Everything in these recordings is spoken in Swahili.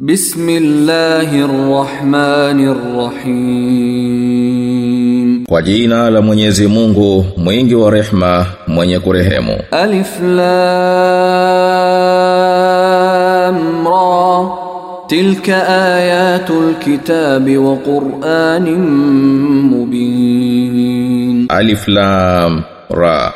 Bismillahirrahmanirrahim. Kwa jina la Mwenyezi Mungu, mwingi wa rehma, mwenye kurehemu. Alif Lam Ra. Tilka ayatul kitabi wa Qur'anin mubin. Alif Lam Ra.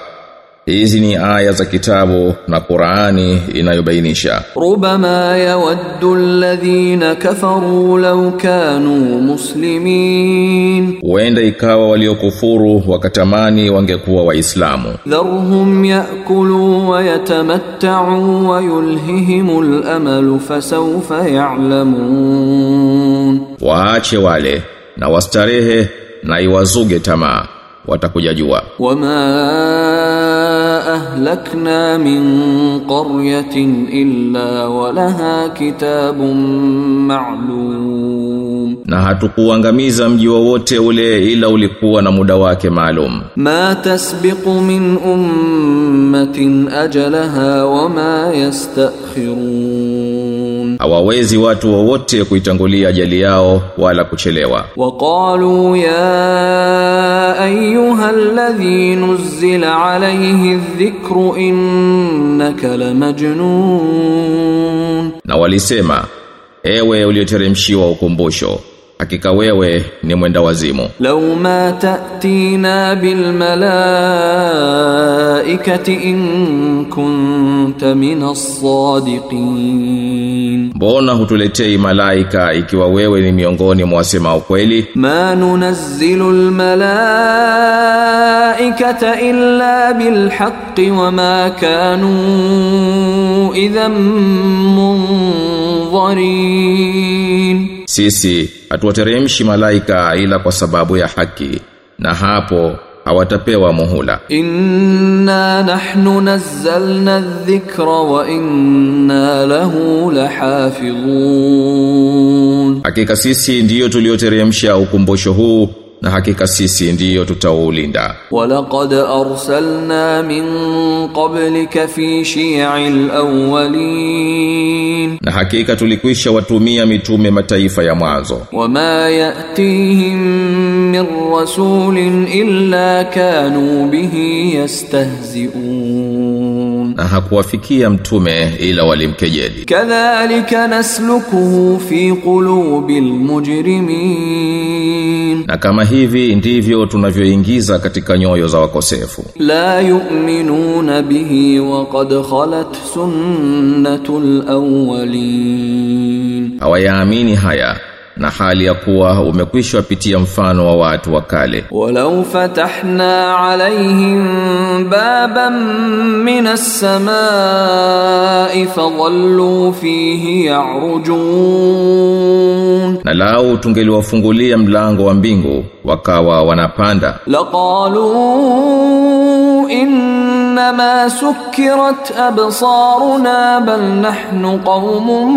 Hizi ni aya za kitabu na Qur'ani inayobainisha. Rubama yawaddu alladhina kafaru law kanu muslimin. Huenda ikawa waliokufuru wakatamani wangekuwa waislamu. Dharhum yakulu wa yatamatta'u wa yulhihimul amal fasawfa ya'lamun. Waache wale na wastarehe na iwazuge tamaa watakujajua. Wama ahlakna min qaryatin illa walaha kitabun ma'lum. Na hatukuangamiza mji wowote ule ila ulikuwa na muda wake maalum. Ma tasbiqu min ummatin ajalaha wama yastakhirun hawawezi watu wowote kuitangulia ajali yao wala kuchelewa. Waqalu ya ayyuhalladhi nuzila alayhi dhikru innaka lamajnun na walisema ewe ulioteremshiwa ukumbusho hakika wewe ni mwenda wazimu. Law ma ta'tina bil malaikati in kunta minas sadiqin. Mbona hutuletei malaika ikiwa wewe ni miongoni mwa wasema ukweli? Ma nunazzilu al malaikata illa bil haqqi wa ma kanu idhan munzarin sisi hatuwateremshi malaika ila kwa sababu ya haki na hapo hawatapewa muhula. Inna nahnu nazzalna dhikra wa inna lahu lahafidhun. Hakika sisi ndiyo tulioteremsha ukumbosho huu na hakika sisi ndiyo tutaulinda. Walaqad arsalna min qablika fi shi'il awwalin. Na hakika tulikwisha watumia mitume mataifa ya mwanzo. Wama yatihim min rasulin illa kanu bihi yastahzi'un na hakuwafikia mtume ila walimkejeli. Kadhalika naslukuhu fi qulubil mujrimin, na kama hivi ndivyo tunavyoingiza katika nyoyo za wakosefu. La yu'minuna bihi wa qad khalat sunnatul awwalin, hawayaamini haya na hali ya kuwa umekwisha pitia mfano wa watu wa kale. Walau fatahna alaihim baban minas samai fadhallu fihi yarujun, na lau tungeliwafungulia mlango wa mbingu wakawa wanapanda. Laqalu annama sukkirat absaruna bal nahnu qaumun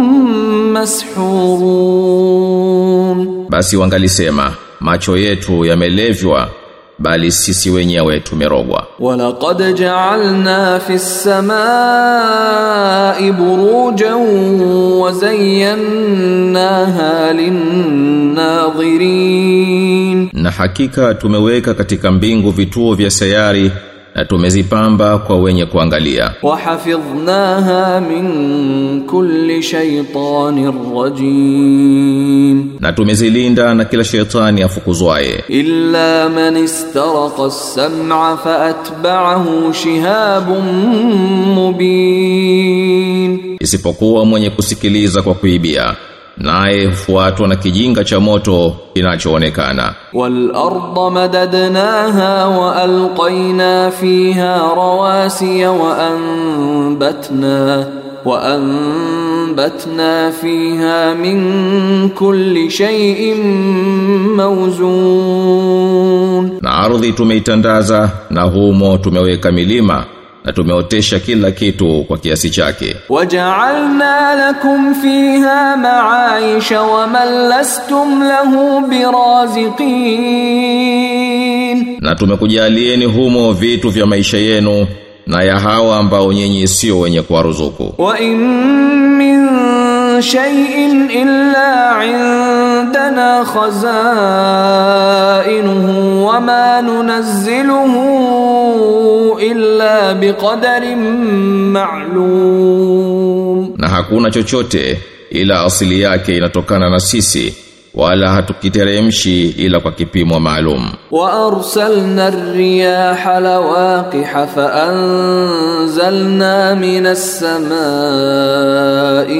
mashhurun, basi wangalisema macho yetu yamelevywa bali sisi wenyewe tumerogwa. Walaqad ja'alna fis samaa'i burujan wa zayyanaha lin-nadhirin, na hakika tumeweka katika mbingu vituo vya sayari tumezipamba kwa wenye kuangalia. Wahafidhnaha min kulli shaytanir rajim. Na tumezilinda na kila shaytani afukuzwaye. Illa man istaraqa as-sam'a faatba'ahu shihabun mubin. Isipokuwa mwenye kusikiliza kwa kuibia naye hufuatwa na kijinga cha moto kinachoonekana. Wal arda madadnaha wa alqaina fiha rawasiya wa anbatna wa anbatna fiha min kulli shay'in mawzun, na ardhi tumeitandaza na humo tumeweka milima na tumeotesha kila kitu kwa kiasi chake. Waja'alna lakum fiha ma'aisha wa man lastum lahu biraziqin. Na tumekujalieni humo vitu vya maisha yenu na ya hawa ambao nyenye sio wenye kuwaruzuku wa in min shay'in illa 'inda عندنا خزائنه وما ننزله إلا بقدر معلوم. نحكونا شو شوتي أصلياكي نتوكانا نسيسي. wala hatukiteremshi ila kwa kipimo maalum وأرسلنا الرياح لواقح فأنزلنا من السماء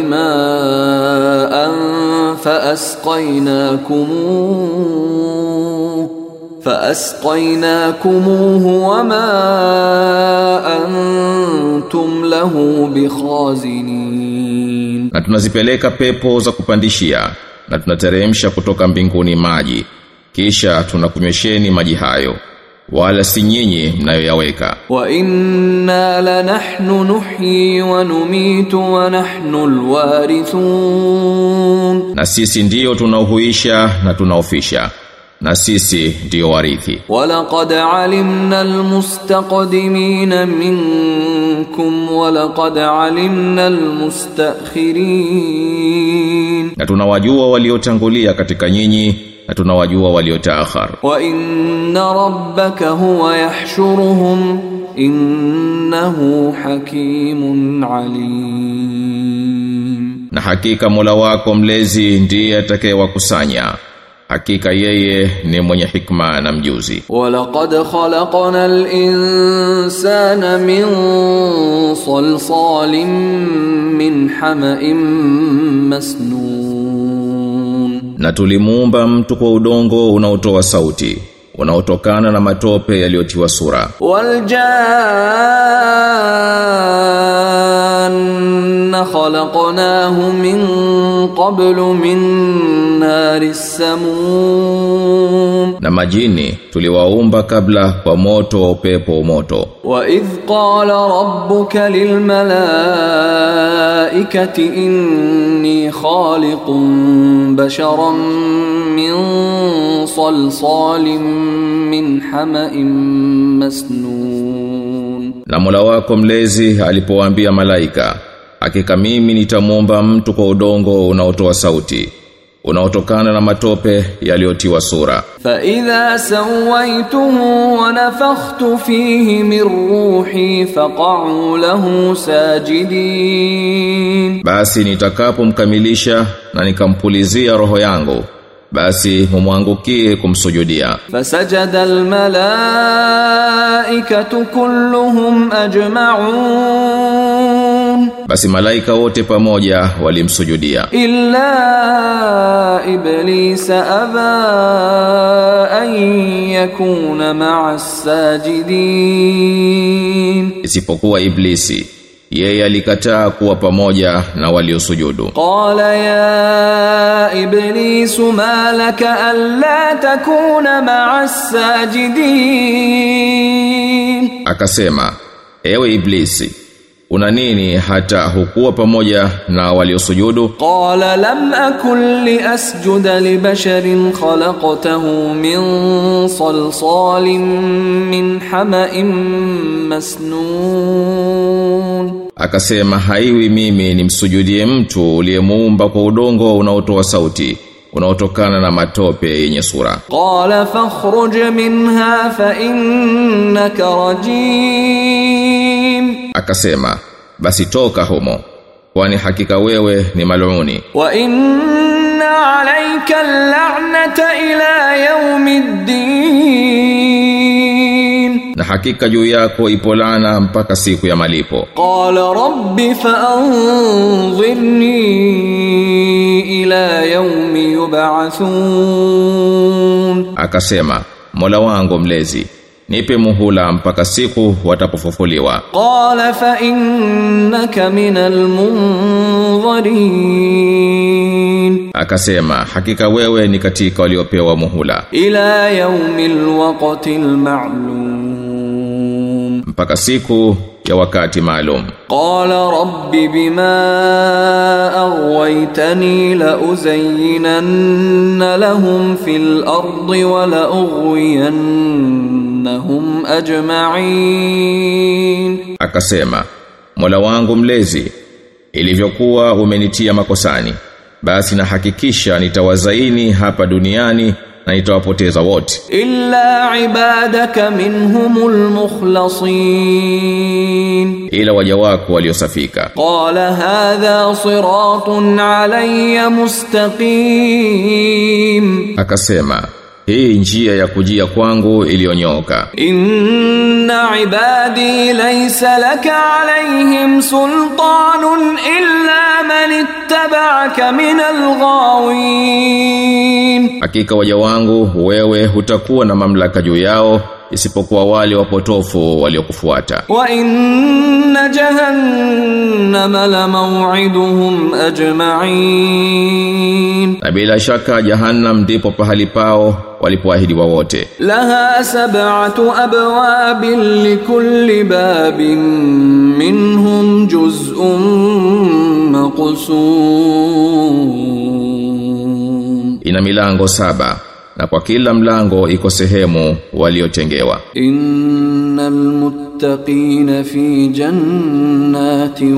ماء فأسقيناكموه فأسقيناكموه وما أنتم له بخازنين na tunazipeleka pepo za kupandishia na tunateremsha kutoka mbinguni maji kisha tunakunyesheni maji hayo wala si nyinyi mnayoyaweka. Wa inna la nahnu nuhyi wa numitu wa nahnu alwarithun na sisi ndiyo tunaohuisha na tunaofisha na sisi ndiyo warithi. Walaqad alimna almustaqdimin minkum walaqad alimna almustakhirin na tunawajua waliotangulia katika nyinyi na tunawajua waliotaakhir wa inna rabbaka huwa yahshuruhum innahu hakimun alim. Na hakika Mola wako mlezi ndiye atakayewakusanya hakika yeye ni mwenye hikma na mjuzi. Walaqad khalaqna al-insana min salsalin min hama'in masnun. Na tulimuumba mtu kwa udongo unaotoa sauti unaotokana na matope yaliyotiwa sura. Waljaa أن خلقناه من قبlu min nari samum na majini tuliwaumba kabla kwa moto wa upepo moto wa idh qala rabbuka lil malaikati inni khaliqun basharan min salsalin min hamain masnun. Na Mola wako mlezi alipowaambia malaika hakika mimi nitamuomba mtu kwa udongo unaotoa sauti unaotokana na matope yaliyotiwa sura. Fa idha sawaituhu wa nafakhtu fihi min ruhi faqa'u lahu sajidin. Basi nitakapomkamilisha na nikampulizia roho yangu basi humwangukie kumsujudia. Fasajada almalaikatu kulluhum ajma'un. Basi malaika wote pamoja walimsujudia. Illa iblis aba an yakuna ma'a sajidin isipokuwa iblisi yeye alikataa kuwa pamoja na waliosujudu. Qala ya iblis ma laka alla takuna ma'a sajidin, akasema ewe iblisi una nini hata hukuwa pamoja na waliosujudu? Qala lam akul li asjuda li basharin khalaqtahu min salsalin min hama'in masnun. Akasema haiwi mimi nimsujudie mtu uliyemuumba kwa udongo unaotoa sauti unaotokana na matope yenye sura. Qala fakhruj minha fa innaka rajim akasema basi toka humo kwani hakika wewe ni maluni wa inna alayka al'nata ila yawmiddin. Na hakika juu yako ipo lana mpaka siku ya malipo. Qala rabbi fa'anzirni ila yawmi yub'athun. Akasema mola wangu mlezi nipe muhula mpaka siku watapofufuliwa قال فإنك من المنظرين akasema hakika wewe ni katika waliopewa muhula إلى يوم الوقت المعلوم mpaka siku ya wakati maalum قال رب بما أغويتني لأزينن لهم في الأرض innahum ajma'in. Akasema Mola wangu mlezi ilivyokuwa umenitia makosani basi nahakikisha nitawazaini hapa duniani na nitawapoteza wote. Illa ibadaka minhumul mukhlasin. Ila waja wako waliosafika. Qala hadha siratun alayya mustaqim. Akasema hii njia ya kujia kwangu iliyonyoka. Inna ibadi laysa laka alayhim sultanun illa man ittaba'aka min alghawin hakika waja wangu wewe hutakuwa na mamlaka juu yao isipokuwa wale wapotofu waliokufuata. Wa inna jahannama la maw'iduhum ajma'in. Na bila shaka jahannam ndipo pahali pao walipoahidiwa wote. Laha sab'atu abwabin likulli babin minhum juz'un maqsum. Ina milango saba na kwa kila mlango iko sehemu waliotengewa. Innal muttaqina fi jannatin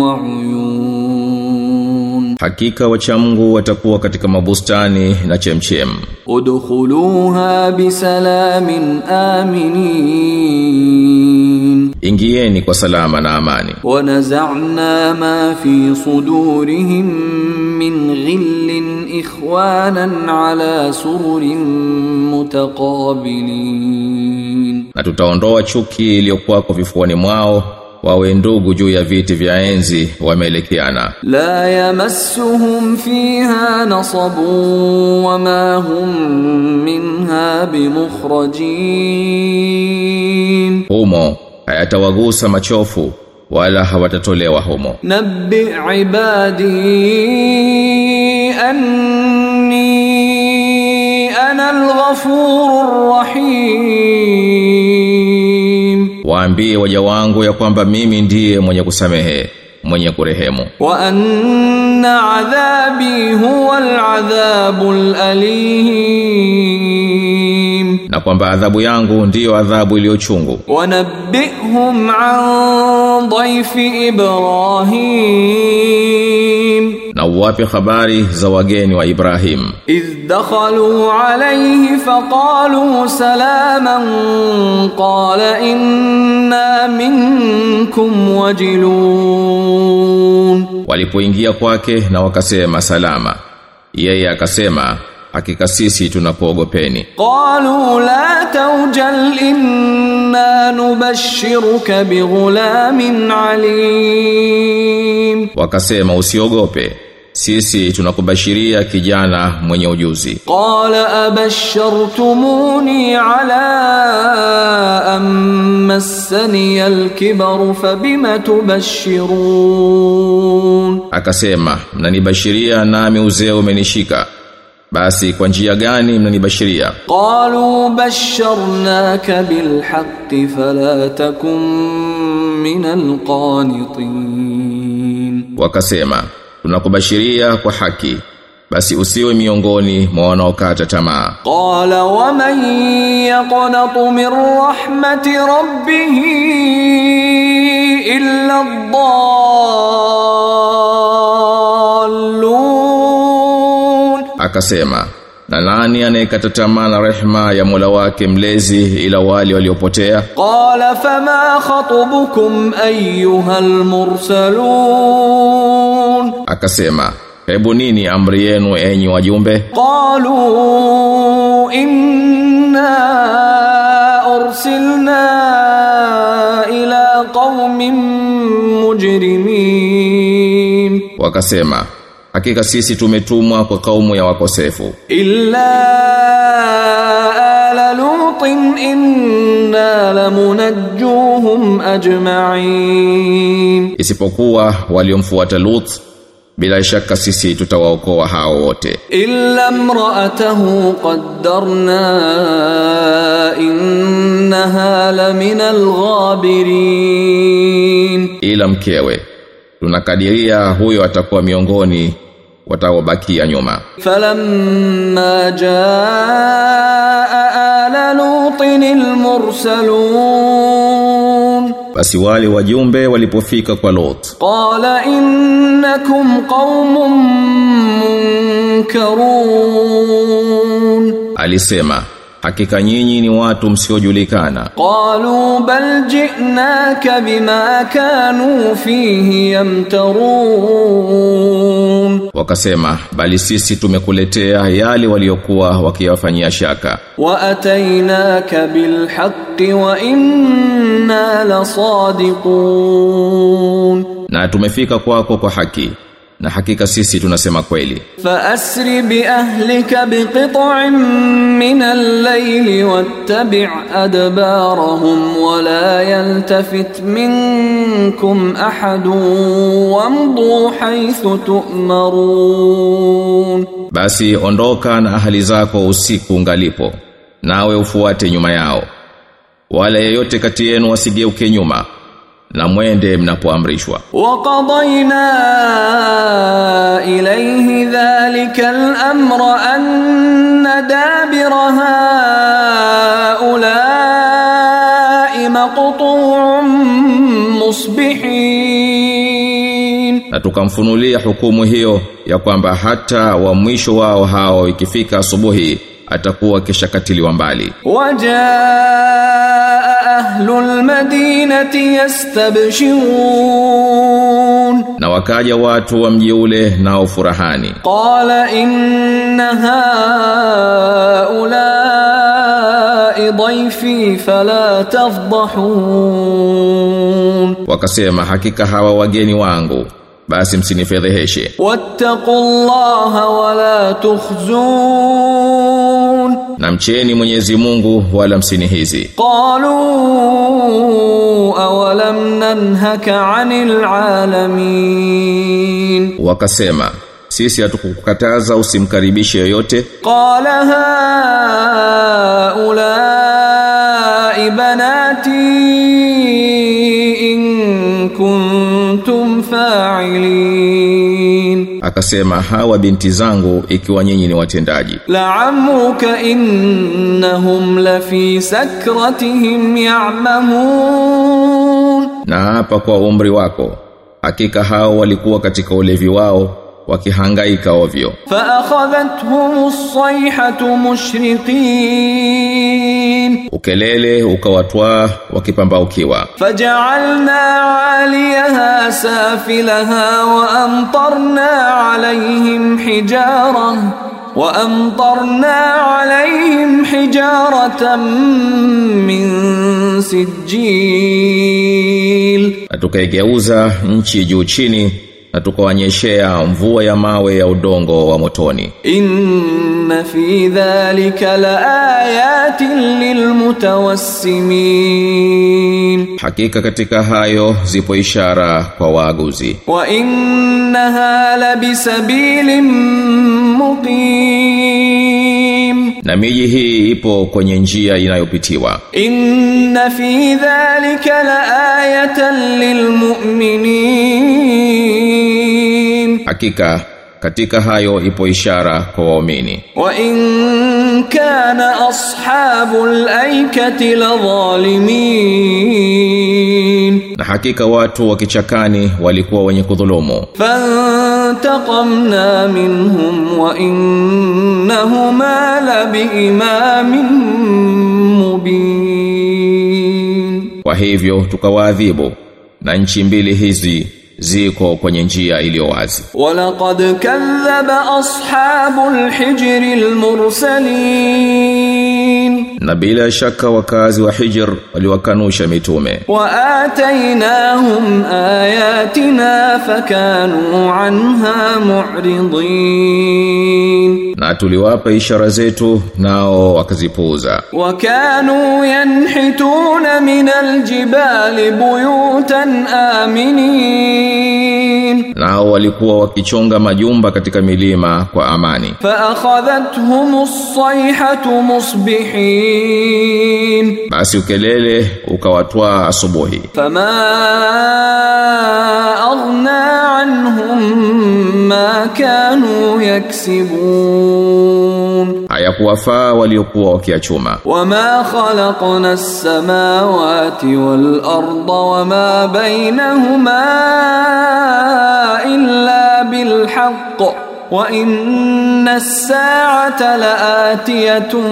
wa uyun hakika wachamgu watakuwa katika mabustani na chemchem. Udkhuluha bisalamin aminin. Ingieni kwa salama na amani. Wanaza'na ma fi sudurihim min ghillin ikhwanan ala sururin mutaqabilin. Na tutaondoa chuki iliyokuwa kwa vifuani mwao wawe ndugu juu ya viti vya enzi wameelekeana. La yamassuhum fiha nasabu wama hum minha bimukhrajin. Humo hayatawagusa machofu wala hawatatolewa humo. Nabbi ibadi anni ana alghafurur rahim waambie waja wangu ya kwamba mimi ndiye mwenye kusamehe mwenye kurehemu. Wa anna adhabi huwa aladhabu alim na kwamba adhabu yangu ndiyo adhabu iliyochungu. Wanabbihum an dhaifi ibrahim awape uwape habari za wageni wa Ibrahim? Iz dakhalu alayhi faqalu salaman qala inna minkum wajilun. Walipoingia kwake na wakasema salama yeye akasema hakika sisi tunapoogopeni qalu la tawjal inna nubashshiruka bighulamin alim. Wakasema usiogope sisi tunakubashiria kijana mwenye ujuzi. Qala abashartumuni ala ammasani alkibar fabima tubashirun? Akasema mnanibashiria nami uzee umenishika. Basi kwa njia gani mnanibashiria? Qalu basharnaka bilhaqqi fala takum minal qanitin. Wakasema tunakubashiria kwa haki basi usiwe miongoni mwa wanaokata tamaa. Qala wa man yaqnatu min rahmati rabbih illa dhallun, akasema na nani anayekata tamaa na rehma ya Mola wake mlezi ila wale waliopotea? Qala fama khatubukum ayyuhal mursalun ya'malun akasema hebu nini amri yenu enyi wajumbe? Qalu inna ursilna ila qaumin mujrimin. Wakasema hakika sisi tumetumwa kwa kaumu ya wakosefu. Illa inna lamunajjuhum ajma'in, isipokuwa waliomfuata Lut bila shaka sisi tutawaokoa hao wote. Illa mraatahu qaddarna innaha lamina alghabirin, ila mkewe tunakadiria huyo atakuwa miongoni wataobakia nyuma. Falamma jaa المرسلون basi wale wajumbe walipofika kwa Lot قال إنكم قوم منكرون alisema hakika nyinyi ni watu msiojulikana. Qalu bal ji'naka bima kanu fihi yamtarun. Wakasema bali sisi tumekuletea yale waliokuwa wakiyafanyia shaka. Wa atainaka bil haqqi wa inna lasadiqun na tumefika kwako kwa haki na hakika sisi tunasema kweli. Fa asri bi ahlika bi qit'in min al-layl wattabi' adbarahum wa la yaltafit minkum ahadun wamdu haythu tu'marun. Basi ondoka na ahali zako usiku ngalipo nawe ufuate nyuma yao. Wala yeyote kati yenu wasigeuke nyuma na mwende mnapoamrishwa. Waqadaina ilayhi dhalika al-amra an dabira haula'i maqtu'un musbihin. Na tukamfunulia hukumu hiyo ya kwamba hata wa mwisho wao hao ikifika asubuhi atakuwa kishakatiliwa mbali. Wajaa أهل المدينة يستبشرون. نوكاجا واتو ومجيوله ناو فرحاني قال إن هؤلاء ضيفي فلا تفضحون. وكسيما حكيك هوا وجيني وانغو باسم سيني فيذهشي واتقوا الله ولا تخزون. na mcheni Mwenyezi Mungu wala msini hizi. qalu awalam nanhaka anil alamin wakasema sisi hatukukataza usimkaribishe yoyote qala haula banati in kuntum fa'ilin. Akasema hawa binti zangu ikiwa nyinyi ni watendaji. La'amuka innahum lafi sakratihim ya'mamun. Na hapa kwa umri wako hakika hao walikuwa katika ulevi wao wakihangaika ovyo. Fa akhadhathumus sayhatu mushriqin. Ukelele ukawatwaa wakipambaukiwa. Faja'alna 'aliyaha safilaha wa amtarna 'alayhim hijarah wa amtarna 'alayhim hijaratan min sijil na nchi juu chini na tukawanyeshea mvua ya mawe ya udongo wa motoni. Inna fi dhalika laayatin lilmutawassimin, hakika katika hayo zipo ishara kwa waaguzi. Wa innaha labisabilin muqim na miji hii ipo kwenye njia inayopitiwa. Inna fi dhalika laayatan lilmu'minin hakika katika hayo ipo ishara kwa waumini. Wa in kana ashabul aikati ladhalimin na hakika watu wa kichakani walikuwa wenye kudhulumu. Fan فانتقمنا منهم وإنهما لبإمام مبين kwa hivyo tukawaadhibu na nchi mbili hizi ziko kwenye njia iliyo wazi ولقد كذب أصحاب الحجر المرسلين na bila shaka wakazi wa Hijr waliwakanusha mitume. Wa atainahum ayatina fakanu anha mu'ridin. Na tuliwapa ishara zetu nao wakazipuuza. Wakanu yanhituna min aljibali buyutan aminin. Nao walikuwa wakichonga majumba katika milima kwa amani. Fa akhadhatuhum as-sayhatu musbihin. basi ukelele ukawatwaa asubuhi فما أغنى عنهم ما كانوا يكسبون hayakuwafaa waliokuwa wakiachuma وما خلقنا السماوات والأرض وما بينهما إلا wa inna as-sa'ata la'atiyatun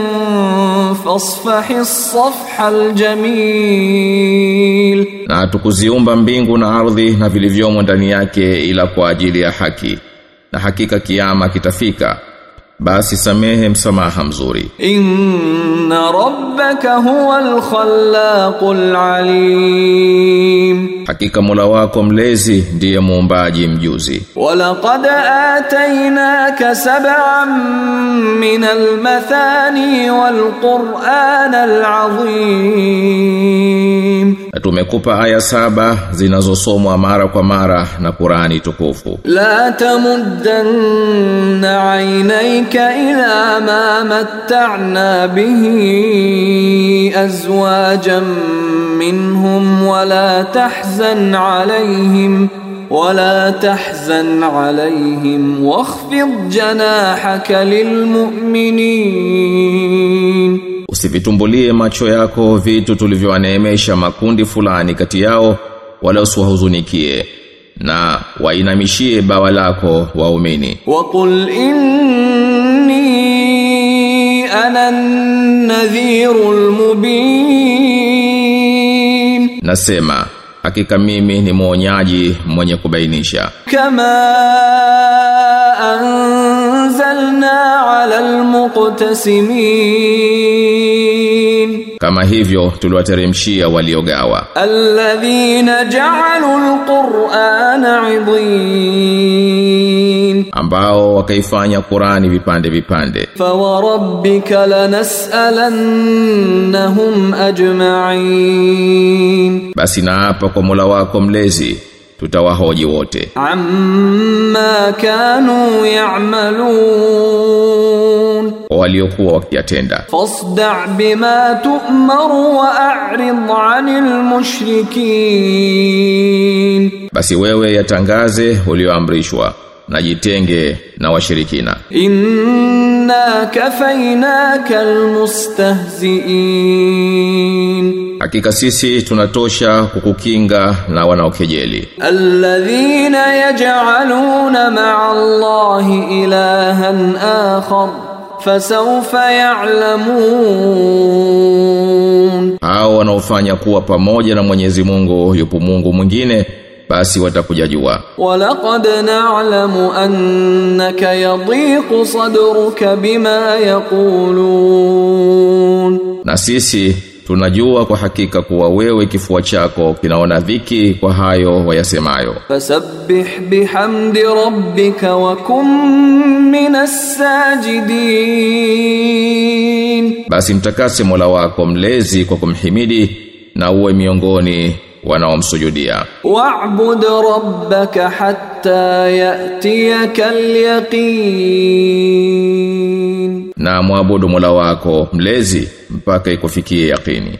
fasfahi as-safha al-jamil na tukuziumba mbingu na ardhi na vilivyomo ndani yake ila kwa ajili ya haki. Na hakika kiama kitafika basi samehe msamaha mzuri. Inna rabbaka huwal khallaqul alim. Hakika mola wako mlezi ndiye muumbaji mjuzi. Walaqad atainaka sab'an min almathani walqur'an alazim tumekupa aya saba zinazosomwa mara kwa mara na Qur'ani tukufu. La tamuddanna 'ainayka تمدن عينيك إلى ما متعنا به أزواجا منهم ولا تحزن عليهم ولا تحزن عليهم واخفض جناحك للمؤمنين usivitumbulie macho yako vitu tulivyowaneemesha makundi fulani kati yao wala usiwahuzunikie na wainamishie bawa lako waumini وقل inni ana nadhirul mubin nasema hakika mimi ni muonyaji mwenye kubainisha. kama anzalna ala almuqtasimin. Kama hivyo tuliwateremshia waliogawa. Alladhina ja'alu alqur'ana 'idhin. Ambao wakaifanya Qur'ani vipande vipande. Fa rabbika lanas'alannahum ajma'in. Basi naapa kwa Mola wako mlezi tutawahoji wote. Amma kanu ya'malun. Waliokuwa wakiyatenda. Fasda bima tu'maru wa a'rid 'anil mushrikin. Basi wewe yatangaze ulioamrishwa na jitenge na washirikina. Inna kafainaka almustahziin. Hakika sisi tunatosha kukukinga na wanaokejeli. Alladhina yaj'aluna ma'a allahi ilahan akhar fasawfa ya'lamun. Hao wanaofanya kuwa pamoja na Mwenyezi Mungu yupo Mungu mwingine basi watakuja jua. Walaqad na'lamu annaka yadhiqu sadruka bima yaqulun. Na sisi tunajua kwa hakika kuwa wewe kifua chako kinaona dhiki kwa hayo wayasemayo. Fasabbih bihamdi rabbika wa kum minas sajidin. Basi mtakase Mola wako mlezi kwa kumhimidi na uwe miongoni wanaomsujudia. Wa'bud rabbaka hatta ya'tiyaka al-yaqin, na mwabudu Mola wako mlezi mpaka ikufikie yaqini.